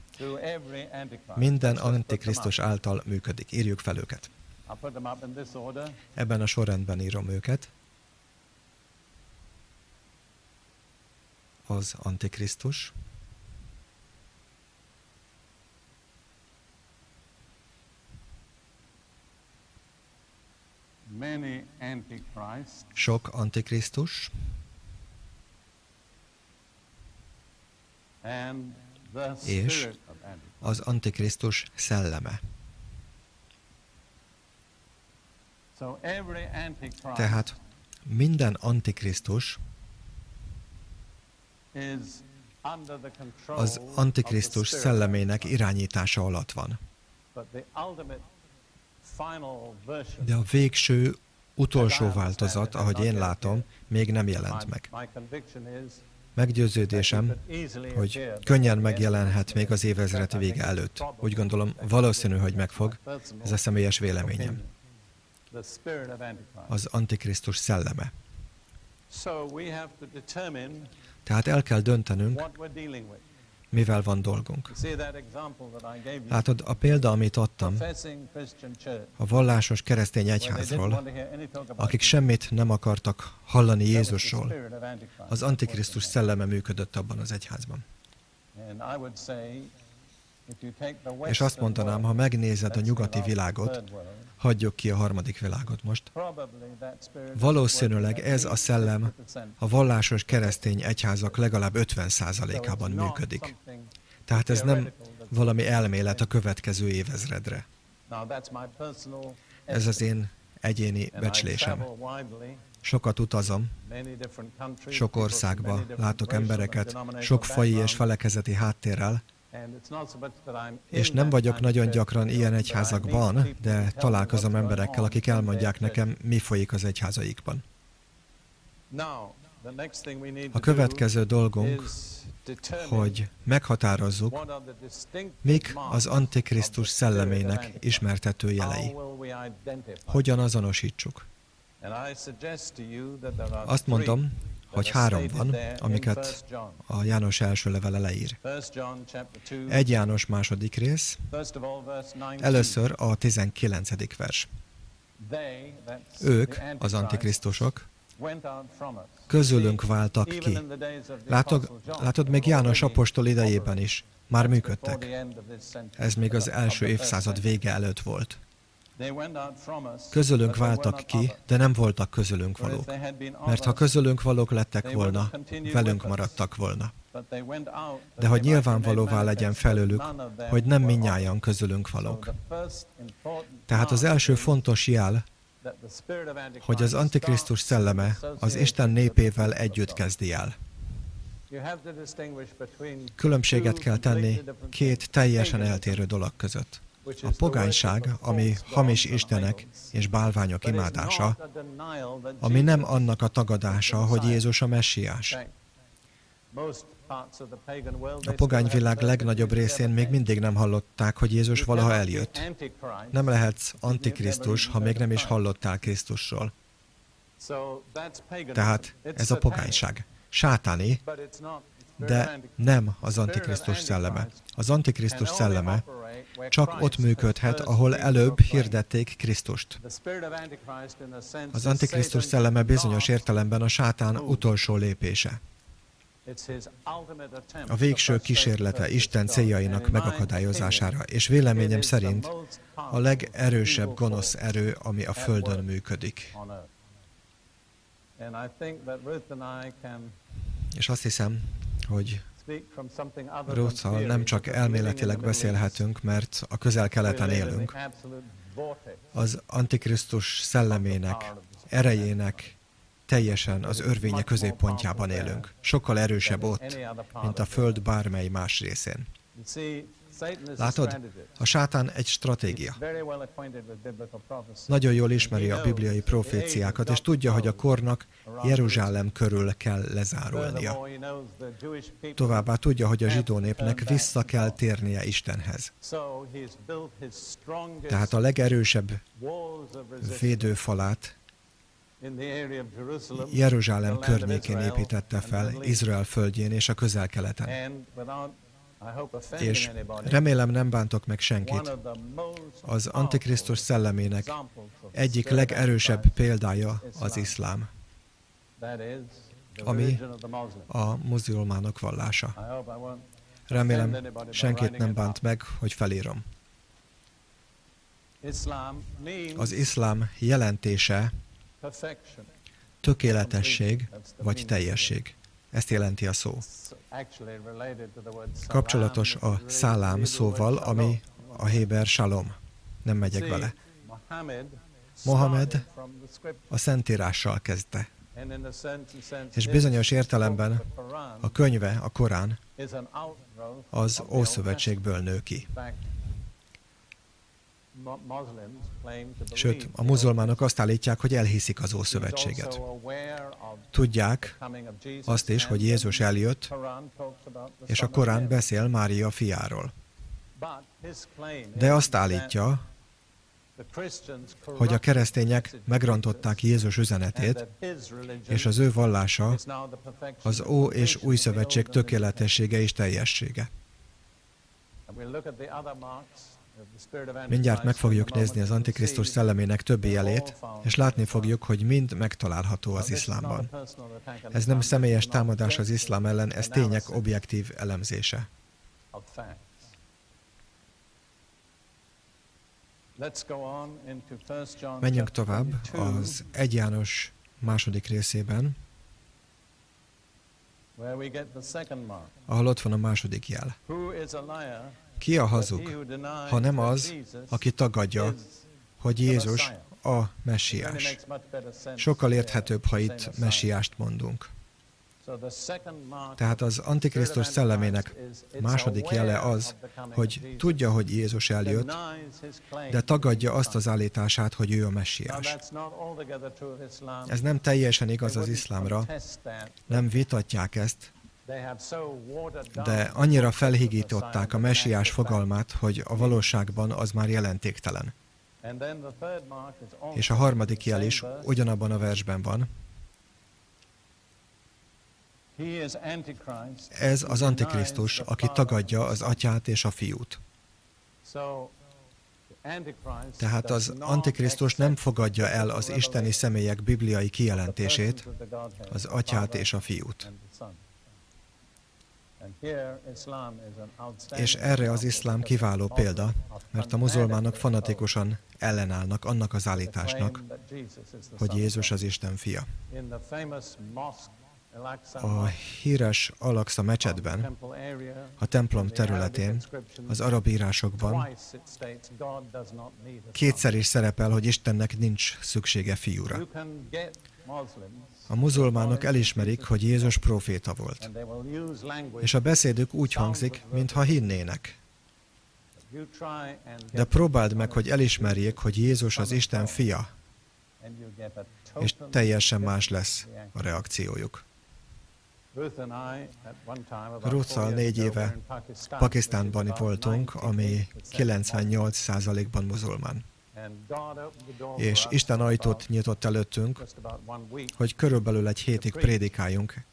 minden Antikrisztus által működik. Írjuk fel őket. Ebben a sorrendben írom őket. Az Antikrisztus. Sok antikrisztus, és az antikrisztus szelleme. Tehát minden antikrisztus az antikrisztus szellemének irányítása alatt van. De a végső, utolsó változat, ahogy én látom, még nem jelent meg. Meggyőződésem, hogy könnyen megjelenhet még az évezred vége előtt. Úgy gondolom, valószínű, hogy megfog. Ez a személyes véleményem. Az Antikrisztus szelleme. Tehát el kell döntenünk, mivel van dolgunk. Látod, a példa, amit adtam, a vallásos keresztény egyházról, akik semmit nem akartak hallani Jézusról, az Antikrisztus szelleme működött abban az egyházban. És azt mondanám, ha megnézed a nyugati világot, hagyjuk ki a harmadik világot most, valószínűleg ez a szellem a vallásos keresztény egyházak legalább 50%-ában működik. Tehát ez nem valami elmélet a következő évezredre. Ez az én egyéni becslésem. Sokat utazom, sok országba látok embereket, sok faji és felekezeti háttérrel, és nem vagyok nagyon gyakran ilyen egyházakban, de találkozom emberekkel, akik elmondják nekem, mi folyik az egyházaikban. A következő dolgunk, hogy meghatározzuk, mik az Antikrisztus szellemének ismertető jelei. Hogyan azonosítsuk. Azt mondom, hogy három van, amiket a János első levele leír. Egy János második rész, először a 19. vers. Ők, az antikrisztusok, közülünk váltak ki. Látod, látod, még János apostol idejében is már működtek. Ez még az első évszázad vége előtt volt. Közülünk váltak ki, de nem voltak közülünk valók. Mert ha közülünk valók lettek volna, velünk maradtak volna. De hogy nyilvánvalóvá legyen felőlük, hogy nem minnyáján közülünk valók. Tehát az első fontos jel, hogy az Antikrisztus szelleme az Isten népével együtt kezdi el. Különbséget kell tenni két teljesen eltérő dolog között. A pogányság, ami hamis istenek és bálványok imádása, ami nem annak a tagadása, hogy Jézus a messiás. A pogányvilág legnagyobb részén még mindig nem hallották, hogy Jézus valaha eljött. Nem lehetsz antikrisztus, ha még nem is hallottál Krisztusról. Tehát ez a pogányság. Sátáni, de nem az Antikrisztus szelleme. Az Antikrisztus szelleme csak ott működhet, ahol előbb hirdették Krisztust. Az Antikrisztus szelleme bizonyos értelemben a sátán utolsó lépése. A végső kísérlete Isten céljainak megakadályozására, és véleményem szerint a legerősebb gonosz erő, ami a Földön működik. És azt hiszem, hogy Ruthal nem csak elméletileg beszélhetünk, mert a közel-keleten élünk. Az Antikrisztus szellemének, erejének teljesen az örvénye középpontjában élünk. Sokkal erősebb ott, mint a Föld bármely más részén. Látod? A sátán egy stratégia. Nagyon jól ismeri a bibliai proféciákat, és tudja, hogy a kornak Jeruzsálem körül kell lezárulnia. Továbbá tudja, hogy a zsidó népnek vissza kell térnie Istenhez. Tehát a legerősebb védőfalát Jeruzsálem környékén építette fel, Izrael földjén és a közel-keleten. És remélem nem bántok meg senkit. Az Antikrisztus szellemének egyik legerősebb példája az iszlám, ami a muzulmánok vallása. Remélem senkit nem bánt meg, hogy felírom. Az iszlám jelentése tökéletesség vagy teljesség. Ezt jelenti a szó. Kapcsolatos a szálám szóval, ami a héber salom. Nem megyek vele. Mohamed a Szentírással kezdte. És bizonyos értelemben a könyve, a Korán az Ószövetségből nő ki. Sőt, a muzulmánok azt állítják, hogy elhiszik az Ószövetséget. Tudják azt is, hogy Jézus eljött, és a Korán beszél Mária fiáról. De azt állítja, hogy a keresztények megrontották Jézus üzenetét, és az ő vallása az Ó és Új Szövetség tökéletessége és teljessége. Mindjárt meg fogjuk nézni az Antikrisztus szellemének többi jelét, és látni fogjuk, hogy mind megtalálható az iszlámban. Ez nem személyes támadás az iszlám ellen, ez tények objektív elemzése. Menjünk tovább az 1 János második részében, ahol ott van a második jel. Ki a hazug, ha nem az, aki tagadja, hogy Jézus a messiás. Sokkal érthetőbb, ha itt messiást mondunk. Tehát az Antikrisztus szellemének második jele az, hogy tudja, hogy Jézus eljött, de tagadja azt az állítását, hogy ő a messiás. Ez nem teljesen igaz az iszlámra, nem vitatják ezt, de annyira felhigították a messiás fogalmát, hogy a valóságban az már jelentéktelen. És a harmadik jel is ugyanabban a versben van, Ez az Antikrisztus, aki tagadja az atyát és a fiút. Tehát az Antikrisztus nem fogadja el az isteni személyek bibliai kijelentését, az atyát és a fiút. És erre az iszlám kiváló példa, mert a muzulmánok fanatikusan ellenállnak annak az állításnak, hogy Jézus az Isten fia. A híres Al-Aqsa mecsetben, a templom területén, az arab írásokban kétszer is szerepel, hogy Istennek nincs szüksége fiúra. A muzulmánok elismerik, hogy Jézus proféta volt. És a beszédük úgy hangzik, mintha hinnének. De próbáld meg, hogy elismerjék, hogy Jézus az Isten fia, és teljesen más lesz a reakciójuk. Ruthal négy éve Pakisztánban voltunk, ami 98%-ban muzulmán. És Isten ajtót nyitott előttünk, hogy körülbelül egy hétig prédikáljunk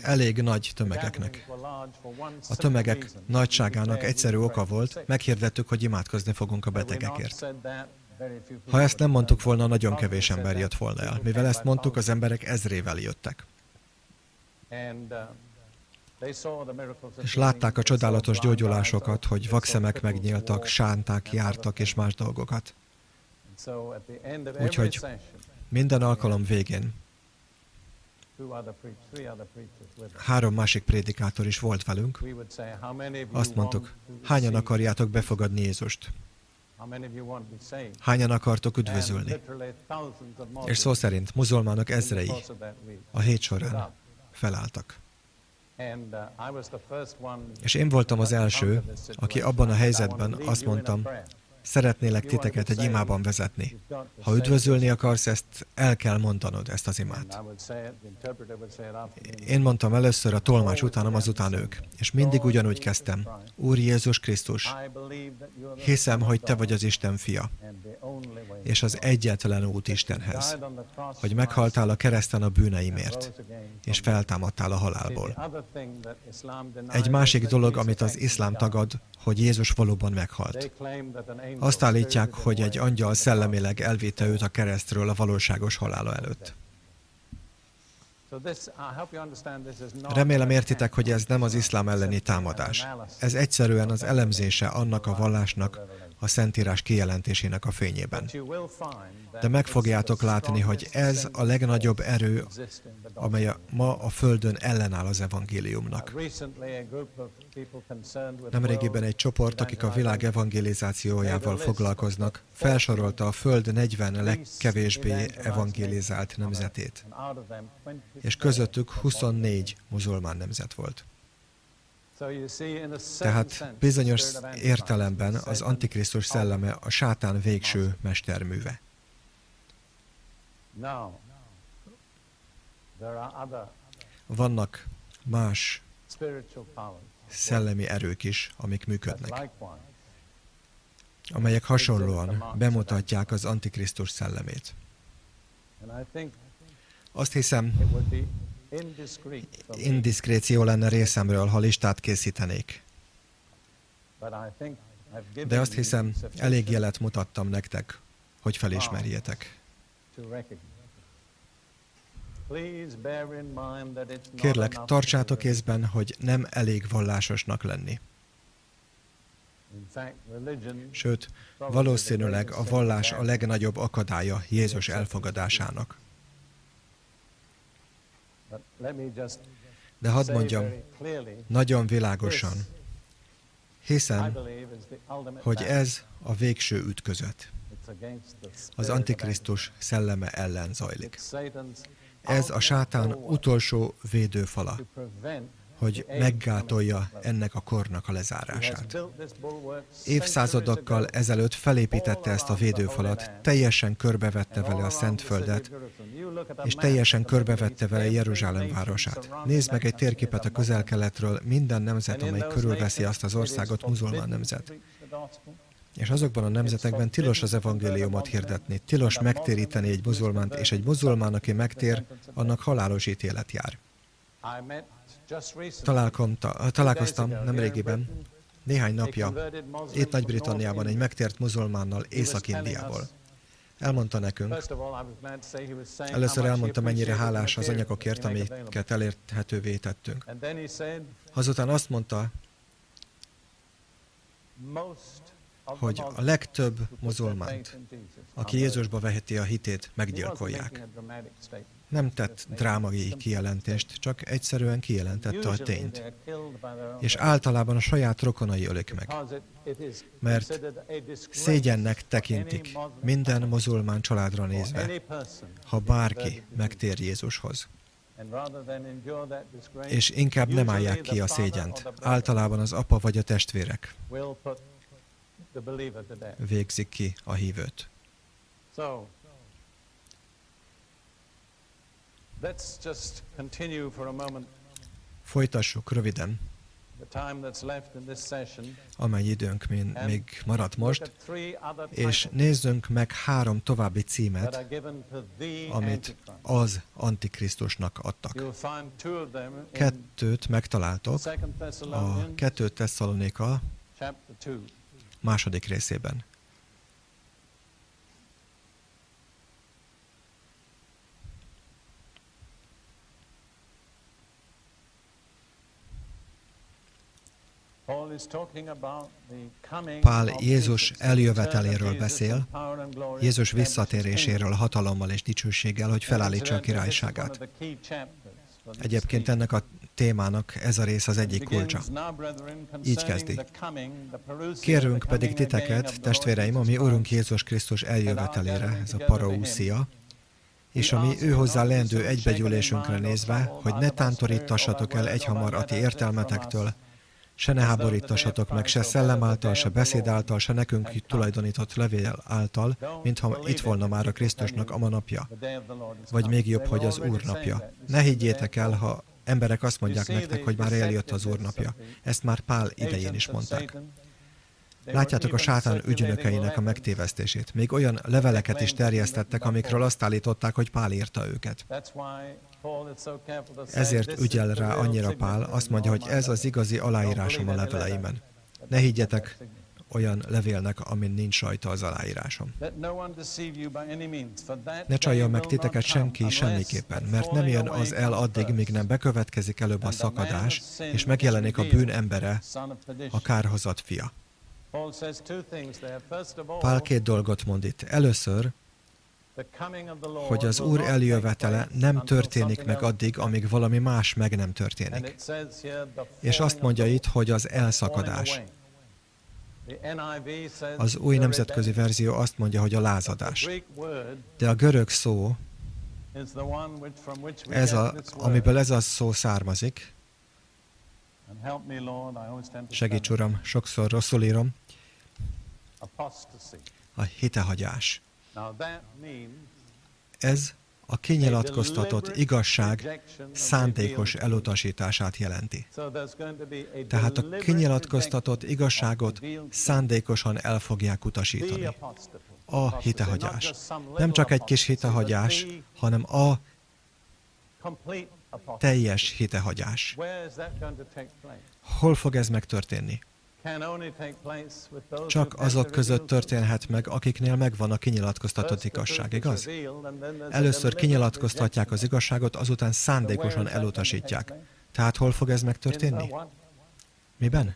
elég nagy tömegeknek. A tömegek nagyságának egyszerű oka volt, meghirdettük, hogy imádkozni fogunk a betegekért. Ha ezt nem mondtuk volna, nagyon kevés ember jött volna el. Mivel ezt mondtuk, az emberek ezrével jöttek. És látták a csodálatos gyógyulásokat, hogy vakszemek megnyíltak, sánták jártak és más dolgokat. Úgyhogy minden alkalom végén három másik prédikátor is volt velünk. Azt mondtuk, hányan akarjátok befogadni Jézust? Hányan akartok üdvözölni? És szó szerint muzulmánok ezrei a hét során felálltak. És én voltam az első, aki abban a helyzetben azt mondtam, szeretnélek titeket egy imában vezetni. Ha üdvözölni akarsz, ezt el kell mondanod, ezt az imát. Én mondtam először, a tolmács utánam, azután ők. És mindig ugyanúgy kezdtem. Úr Jézus Krisztus, hiszem, hogy Te vagy az Isten fia, és az egyetlen út Istenhez, hogy meghaltál a kereszten a bűneimért, és feltámadtál a halálból. Egy másik dolog, amit az iszlám tagad, hogy Jézus valóban meghalt. Azt állítják, hogy egy angyal szellemileg elvitte őt a keresztről a valóságos halála előtt. Remélem értitek, hogy ez nem az iszlám elleni támadás. Ez egyszerűen az elemzése annak a vallásnak, a Szentírás kijelentésének a fényében. De meg fogjátok látni, hogy ez a legnagyobb erő, amely a, ma a Földön ellenáll az evangéliumnak. Nemrégiben egy csoport, akik a világ evangelizációjával foglalkoznak, felsorolta a Föld 40 legkevésbé evangelizált nemzetét, és közöttük 24 muzulmán nemzet volt. Tehát bizonyos értelemben az Antikrisztus szelleme a sátán végső mesterműve. Vannak más szellemi erők is, amik működnek, amelyek hasonlóan bemutatják az Antikrisztus szellemét. Azt hiszem, indiszkréció lenne részemről, ha listát készítenék. De azt hiszem, elég jelet mutattam nektek, hogy felismerjétek. Kérlek, tartsátok észben, hogy nem elég vallásosnak lenni. Sőt, valószínűleg a vallás a legnagyobb akadálya Jézus elfogadásának. De hadd mondjam, nagyon világosan, hiszem, hogy ez a végső ütközet. Az Antikrisztus szelleme ellen zajlik. Ez a sátán utolsó védőfala, hogy meggátolja ennek a kornak a lezárását. Évszázadokkal ezelőtt felépítette ezt a védőfalat, teljesen körbevette vele a Szentföldet, és teljesen körbevette vele Jeruzsálem városát. Nézd meg egy térképet a közel-keletről, minden nemzet, amely körülveszi azt az országot, muzulmán nemzet. És azokban a nemzetekben tilos az evangéliumot hirdetni, tilos megtéríteni egy muzulmánt, és egy muzulmán, aki megtér, annak halálos ítélet jár. Találkoztam nemrégiben, néhány napja, itt Nagy-Britanniában egy megtért muzulmánnal Észak-Indiából. Elmondta nekünk, először elmondta, mennyire hálás az anyagokért, amiket elérhetővé tettünk. Azután azt mondta, hogy a legtöbb muzulmánt, aki Jézusba veheti a hitét, meggyilkolják. Nem tett drámai kijelentést, csak egyszerűen kijelentette a tényt. És általában a saját rokonai ölik meg. Mert szégyennek tekintik minden muzulmán családra nézve, ha bárki megtér Jézushoz. És inkább nem állják ki a szégyent. Általában az apa vagy a testvérek végzik ki a hívőt. Folytassuk röviden. Amely időnk még maradt most, és nézzünk meg három további címet, amit az Antikrisztusnak adtak. Kettőt megtaláltok a kettő Tesszalonika második részében. Pál Jézus eljöveteléről beszél, Jézus visszatéréséről hatalommal és dicsőséggel, hogy felállítsa a királyságát. Egyébként ennek a témának ez a rész az egyik kulcsa. Így kezdi. Kérünk pedig titeket, testvéreim, ami Urunk Jézus Krisztus eljövetelére, ez a paraúszia, és ami ő hozzá leendő egybegyűlésünkre nézve, hogy ne tántorítassatok el egyhamar a ti értelmetektől, se ne háborítassatok meg, se szellem által, se beszéd által, se nekünk tulajdonított levél által, mintha itt volna már a Krisztusnak a napja, vagy még jobb, hogy az Úr napja. Ne higgyétek el, ha emberek azt mondják nektek, hogy már eljött az Úr napja. Ezt már Pál idején is mondták. Látjátok a sátán ügynökeinek a megtévesztését. Még olyan leveleket is terjesztettek, amikről azt állították, hogy Pál írta őket. Ezért ügyel rá annyira Pál, azt mondja, hogy ez az igazi aláírásom a leveleimen. Ne higgyetek olyan levélnek, amin nincs rajta az aláírásom. Ne csaljon meg titeket senki semmiképpen, mert nem jön az el addig, míg nem bekövetkezik előbb a szakadás, és megjelenik a bűn embere, a kárhozat fia. Pál két dolgot mond itt. Először, hogy az Úr eljövetele nem történik meg addig, amíg valami más meg nem történik. És azt mondja itt, hogy az elszakadás. Az új nemzetközi verzió azt mondja, hogy a lázadás. De a görög szó, ez a, amiből ez a szó származik, segíts Uram, sokszor rosszul írom, a hitehagyás. Ez a kinyilatkoztatott igazság szándékos elutasítását jelenti. Tehát a kinyilatkoztatott igazságot szándékosan el fogják utasítani. A hitehagyás. Nem csak egy kis hitehagyás, hanem a teljes hitehagyás. Hol fog ez megtörténni? Csak azok között történhet meg, akiknél megvan a kinyilatkoztatott igazság, igaz? Először kinyilatkoztatják az igazságot, azután szándékosan elutasítják. Tehát hol fog ez megtörténni? Miben?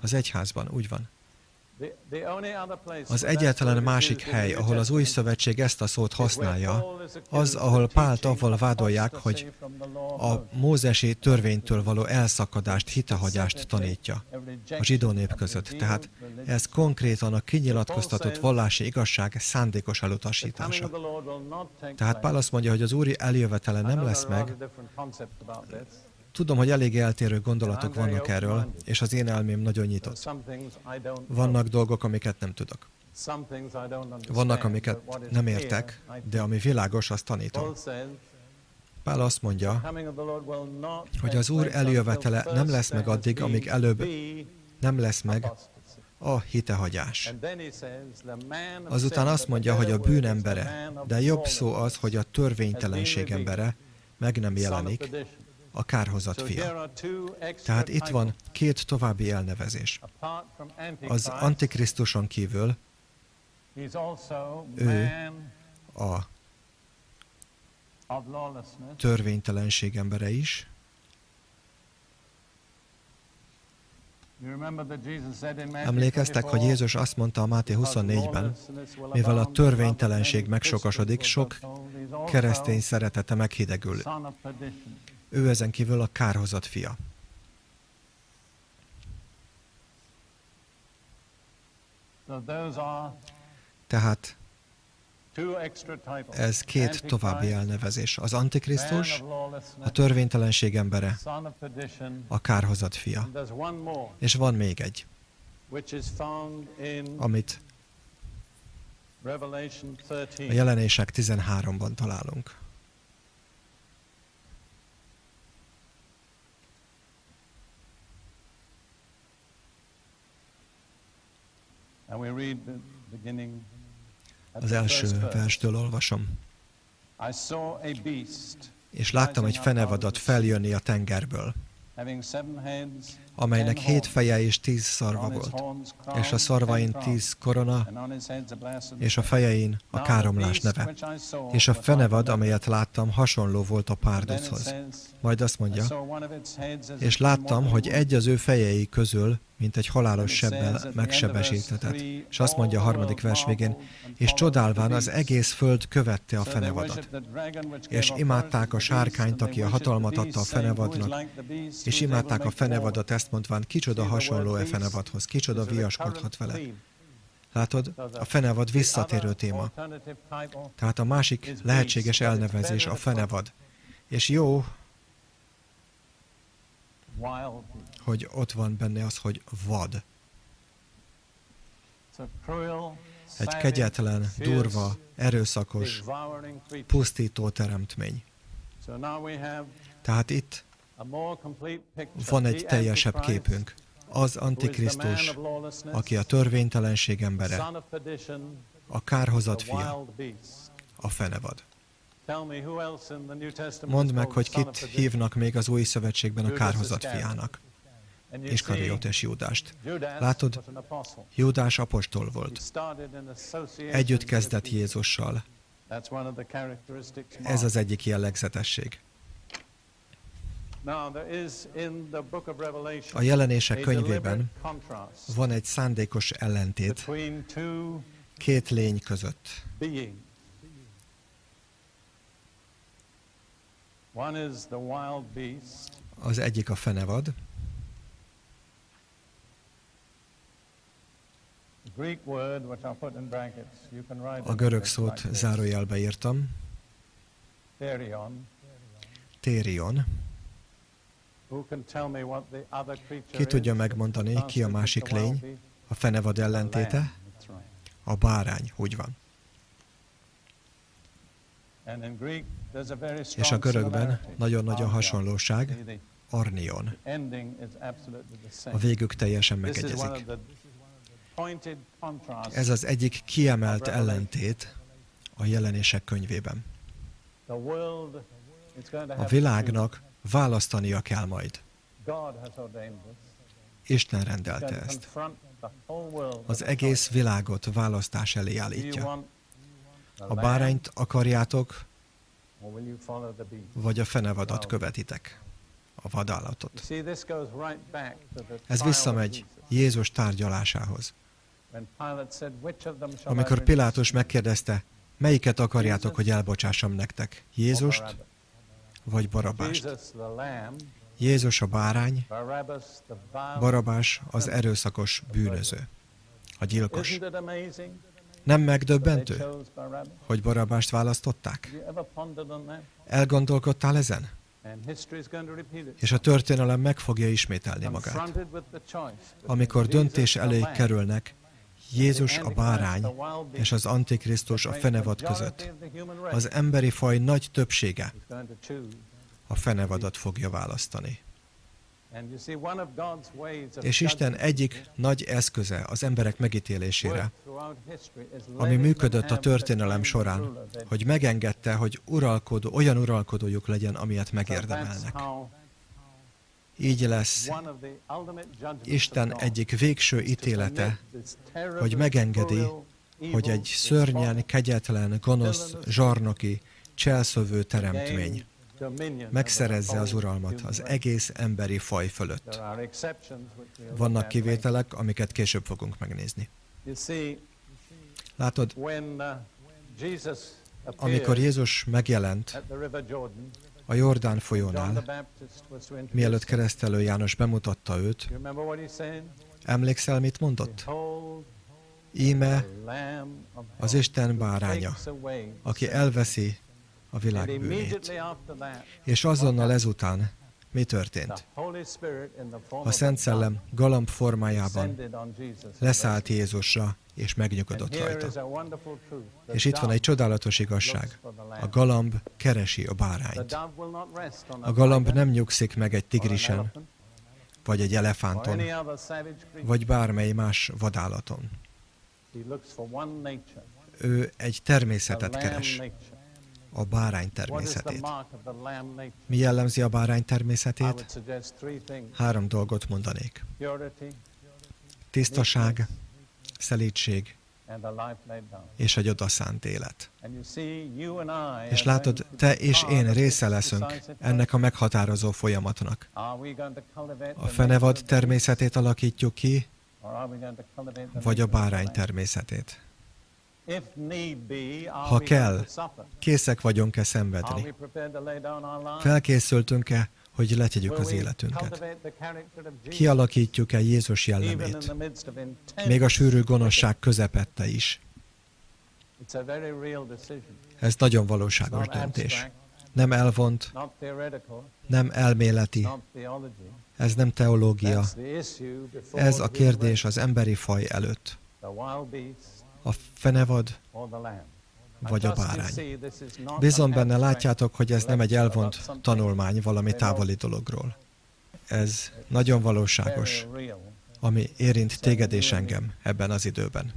Az egyházban, úgy van. Az egyetlen másik hely, ahol az új szövetség ezt a szót használja, az, ahol Pált avval vádolják, hogy a mózesi törvénytől való elszakadást, hitehagyást tanítja a zsidó nép között. Tehát ez konkrétan a kinyilatkoztatott vallási igazság szándékos elutasítása. Tehát Pál azt mondja, hogy az úri eljövetele nem lesz meg, Tudom, hogy elég eltérő gondolatok vannak erről, és az én elmém nagyon nyitott. Vannak dolgok, amiket nem tudok. Vannak, amiket nem értek, de ami világos, azt tanítom. Pál azt mondja, hogy az Úr eljövetele nem lesz meg addig, amíg előbb nem lesz meg a hitehagyás. Azután azt mondja, hogy a bűn embere, de jobb szó az, hogy a törvénytelenség embere meg nem jelenik, a kárhozat fia. Tehát itt van két további elnevezés. Az Antikrisztuson kívül ő a törvénytelenség embere is, Emlékeztek, hogy Jézus azt mondta a Máté 24-ben, mivel a törvénytelenség megsokasodik, sok keresztény szeretete meghidegül. Ő ezen kívül a kárhozat fia. Tehát ez két további elnevezés. Az Antikrisztus, a törvénytelenség embere, a kárhozat fia. És van még egy, amit a jelenések 13-ban találunk. Az első verstől olvasom. És láttam egy fenevadat feljönni a tengerből, amelynek hét feje és tíz szarva volt, és a szarvain tíz korona, és a fejein a káromlás neve. És a fenevad, amelyet láttam, hasonló volt a párduchoz. Majd azt mondja, és láttam, hogy egy az ő fejei közül, mint egy halálos sebbel megsebesítetett. És azt mondja a harmadik vers végén, és csodálván az egész föld követte a fenevadat. És imádták a sárkányt, aki a hatalmat adta a fenevadnak, és imádták a fenevadat, ezt mondván, kicsoda hasonló-e fenevadhoz, kicsoda viaskodhat vele. Látod, a fenevad visszatérő téma. Tehát a másik lehetséges elnevezés a fenevad. És jó, hogy ott van benne az, hogy vad. Egy kegyetlen, durva, erőszakos, pusztító teremtmény. Tehát itt van egy teljesebb képünk. Az Antikrisztus, aki a törvénytelenség embere, a kárhozat fia, a fenevad. Mondd meg, hogy kit hívnak még az új szövetségben a kárhozat fiának. És Kariotes Júdást. Látod, Júdás apostol volt. Együtt kezdett Jézussal. Ez az egyik jellegzetesség. A jelenések könyvében van egy szándékos ellentét két lény között. Az egyik a fenevad, a görög szót zárójelbe írtam. Térion. Ki tudja megmondani, ki a másik lény? A fenevad ellentéte? A bárány, úgy van. És a görögben nagyon nagy a hasonlóság, Arnion. A végük teljesen megegyezik. Ez az egyik kiemelt ellentét a jelenések könyvében. A világnak választania kell majd. Isten rendelte ezt. Az egész világot választás elé állítja. A bárányt akarjátok, vagy a fenevadat követitek, a vadállatot. Ez visszamegy Jézus tárgyalásához. Amikor Pilátus megkérdezte, melyiket akarjátok, hogy elbocsássam nektek, Jézust vagy Barabást? Jézus a bárány, Barabás az erőszakos bűnöző, a gyilkos. Nem megdöbbentő, hogy Barabást választották? Elgondolkodtál ezen? És a történelem meg fogja ismételni magát. Amikor döntés elé kerülnek, Jézus a bárány és az Antikrisztus a fenevad között. Az emberi faj nagy többsége a fenevadat fogja választani. És Isten egyik nagy eszköze az emberek megítélésére, ami működött a történelem során, hogy megengedte, hogy uralkodó, olyan uralkodójuk legyen, amilyet megérdemelnek. Így lesz Isten egyik végső ítélete, hogy megengedi, hogy egy szörnyen, kegyetlen, gonosz, zsarnoki, cselszövő teremtmény megszerezze az uralmat az egész emberi faj fölött. Vannak kivételek, amiket később fogunk megnézni. Látod, amikor Jézus megjelent a Jordán folyónál, mielőtt keresztelő János bemutatta őt, emlékszel, mit mondott? Íme az Isten báránya, aki elveszi a világ bűnét. És azonnal ezután mi történt? A Szent Szellem galamb formájában leszállt Jézusra, és megnyugodott rajta. És itt van egy csodálatos igazság. A galamb keresi a bárányt. A galamb nem nyugszik meg egy tigrisen, vagy egy elefánton, vagy bármely más vadállaton. Ő egy természetet keres, a bárány természetét. Mi jellemzi a bárány természetét? Három dolgot mondanék. Tisztaság, szelítség és egy odaszánt élet. És látod, te és én része leszünk ennek a meghatározó folyamatnak. A fenevad természetét alakítjuk ki, vagy a bárány természetét. Ha kell, készek vagyunk-e szenvedni? Felkészültünk-e, hogy letegyük az életünket? Kialakítjuk-e Jézus jellemét? Még a sűrű gonoszság közepette is. Ez nagyon valóságos döntés. Nem elvont, nem elméleti, ez nem teológia. Ez a kérdés az emberi faj előtt a fenevad vagy a bárány. Bízom benne, látjátok, hogy ez nem egy elvont tanulmány valami távoli dologról. Ez nagyon valóságos, ami érint téged és engem ebben az időben.